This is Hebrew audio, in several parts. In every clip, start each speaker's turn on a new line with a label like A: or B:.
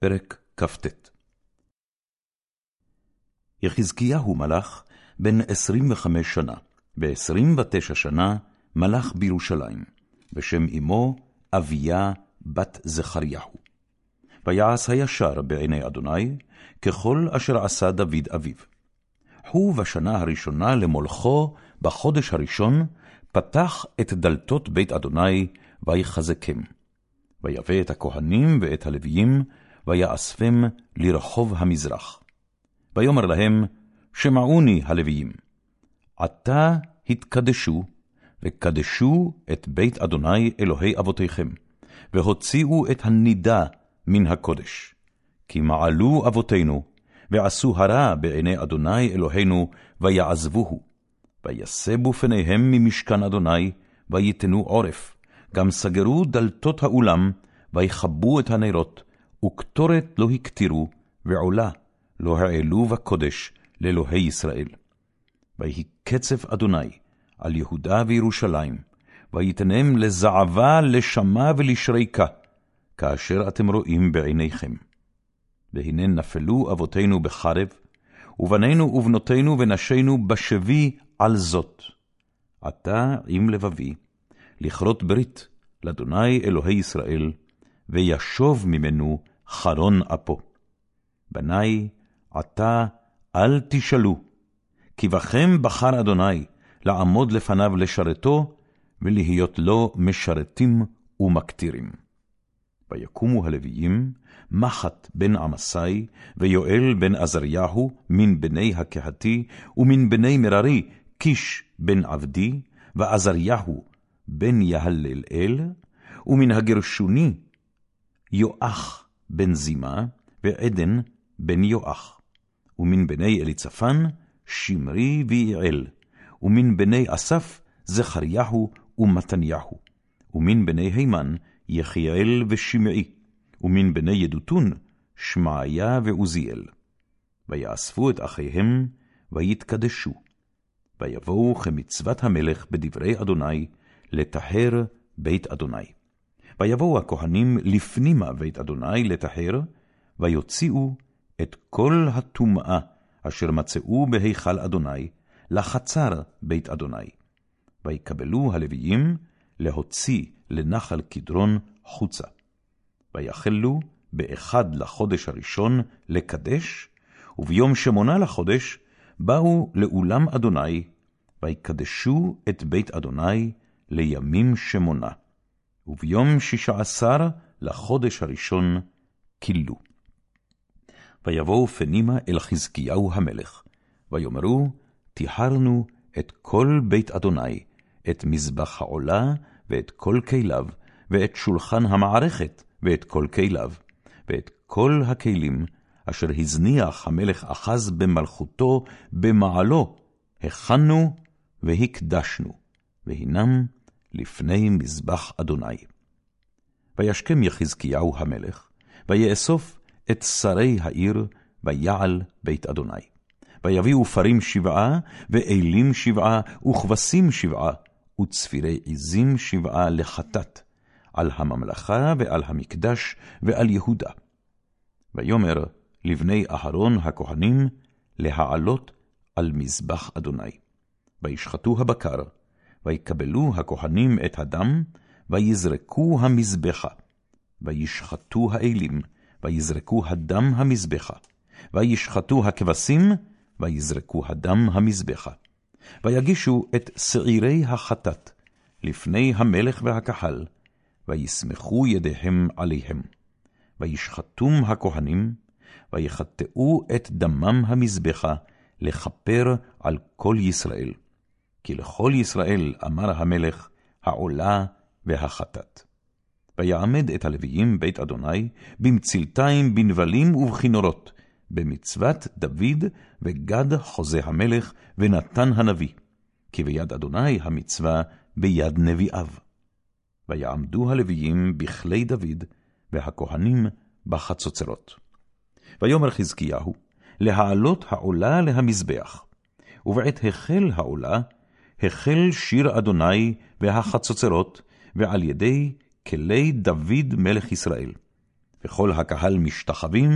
A: פרק כ"ט יחזקיהו מלך בן עשרים וחמש שנה, ועשרים ותשע שנה מלך בירושלים, ושם אמו אביה בת זכריהו. ויעש הישר בעיני אדוני, ככל אשר עשה דוד אביו. הוא בשנה הראשונה למולכו, בחודש הראשון, פתח את דלתות בית אדוני, ויחזקם. ויבא את הכהנים ואת הלוויים, ויאספם לרחוב המזרח. ויאמר להם, שמעוני הלוויים, עתה התקדשו, וקדשו את בית אדוני אלוהי אבותיכם, והוציאו את הנידה מן הקודש. כי מעלו אבותינו, ועשו הרע בעיני אדוני אלוהינו, ויעזבוהו. ויסבו פניהם ממשכן אדוני, ויתנו עורף. גם סגרו דלתות האולם, ויכבו את הנרות, וקטורת לא הקטירו, ועולה לא העלו בקודש לאלוהי ישראל. ויהי קצף אדוני על יהודה וירושלים, ויתנם לזעבה, לשמה ולשריקה, כאשר אתם רואים בעיניכם. והנה נפלו אבותינו בחרב, ובנינו ובנותינו ונשינו בשבי על זאת. עתה עם לבבי, לכרות ברית לאדוני אלוהי ישראל, וישוב ממנו חרון אפו. בני, עתה אל תשאלו, כי בכם בחר אדוני לעמוד לפניו לשרתו, ולהיות לו משרתים ומקטירים. ויקומו הלוויים, מחט בן עמסי, ויואל בן עזריהו, מן בני הקהתי, ומן בני מררי, קיש בן עבדי, ועזריהו בן יהלל אל, ומן הגרשוני, יואח בן זימה, ועדן בן יואח. ומן בני אליצפן, שמרי ויעל. ומן בני אסף, זכריהו ומתניהו. ומן בני הימן, יחיאל ושמעי. ומן בני ידותון, שמעיה ועוזיאל. ויאספו את אחיהם, ויתקדשו. ויבואו כמצוות המלך בדברי אדוני, לטהר בית אדוני. ויבואו הכהנים לפנימה בית אדוני לטהר, ויוציאו את כל הטומאה אשר מצאו בהיכל אדוני, לחצר בית אדוני. ויקבלו הלוויים להוציא לנחל קדרון חוצה. ויחלו באחד לחודש הראשון לקדש, וביום שמונה לחודש באו לאולם אדוני, ויקדשו את בית אדוני לימים שמונה. וביום שישה עשר לחודש הראשון כילו. ויבואו פנימה אל חזקיהו המלך, ויאמרו, טיהרנו את כל בית אדוני, את מזבח העולה, ואת כל כליו, ואת שולחן המערכת, ואת כל כליו, ואת כל הכלים, אשר הזניח המלך אחז במלכותו, במעלו, הכנו והקדשנו, והנם לפני מזבח אדוני. וישכם יחזקיהו המלך, ויאסוף את שרי העיר, ויעל בית אדוני. ויביאו פרים שבעה, ואלים שבעה, וכבשים שבעה, וצפירי עזים שבעה לחטאת, על הממלכה ועל המקדש ועל יהודה. ויאמר לבני אהרון הכהנים, להעלות על מזבח אדוני. וישחטו הבקר, ויקבלו הכהנים את הדם, ויזרקו המזבחה. וישחטו האלים, ויזרקו הדם המזבחה. וישחטו הכבשים, ויזרקו הדם המזבחה. ויגישו את שעירי החטאת לפני המלך והקהל, ויסמכו ידיהם עליהם. וישחטום הכהנים, ויחטאו את דמם המזבחה, לכפר על כל ישראל. כי לכל ישראל אמר המלך, העולה והחטאת. ויעמד את הלוויים בית אדוני, במצלתיים, בנבלים ובכינורות, במצוות דוד וגד חוזה המלך, ונתן הנביא. כי ביד אדוני המצווה ביד נביאיו. ויעמדו הלוויים בכלי דוד, והכהנים בחצוצרות. ויאמר חזקיהו, להעלות העולה להמזבח. ובעת החל העולה, החל שיר אדוני והחצוצרות, ועל ידי כלי דוד מלך ישראל. וכל הקהל משתחווים,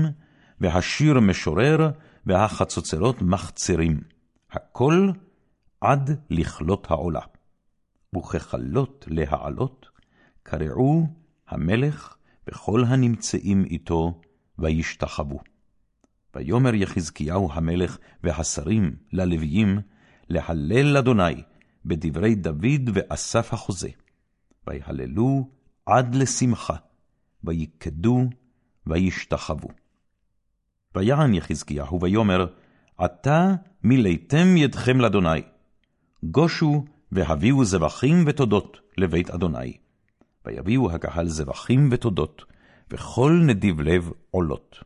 A: והשיר משורר, והחצוצרות מחצרים, הכל עד לכלות העולה. וככלות להעלות, קרעו המלך וכל הנמצאים איתו, וישתחוו. ויאמר יחזקיהו המלך והשרים ללוויים, להלל לאדוני בדברי דוד ואסף החוזה. ויהללו עד לשמחה, ויקדו וישתחוו. ויען יחזקיהו ויאמר, עתה מילאתם ידכם לאדוני, גושו והביאו זבחים ותודות לבית אדוני. ויביאו הקהל זבחים ותודות, וכל נדיב לב עולות.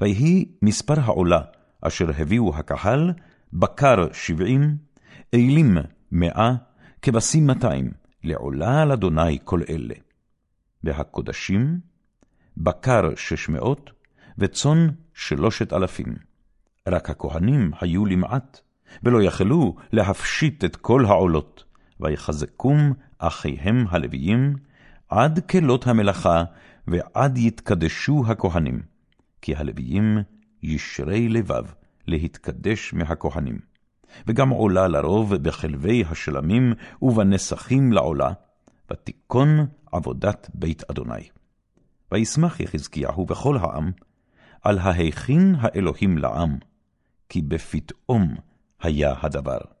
A: ויהי מספר העולה אשר הביאו הקהל, בקר שבעים, אלים מאה, כבשים מאתיים, לעולה על אדוני כל אלה. והקודשים, בקר שש מאות, וצאן שלושת אלפים. רק הכהנים היו למעט, ולא יכלו להפשיט את כל העולות, ויחזקום אחיהם הלוויים, עד כלות המלאכה, ועד יתקדשו הכהנים. כי הלוויים ישרי לבב להתקדש מהכהנים. וגם עולה לרוב בחלבי השלמים ובנסחים לעולה, ותיכון עבודת בית אדוני. וישמח יחזקיהו וכל העם, על ההכין האלוהים לעם, כי בפתאום היה הדבר.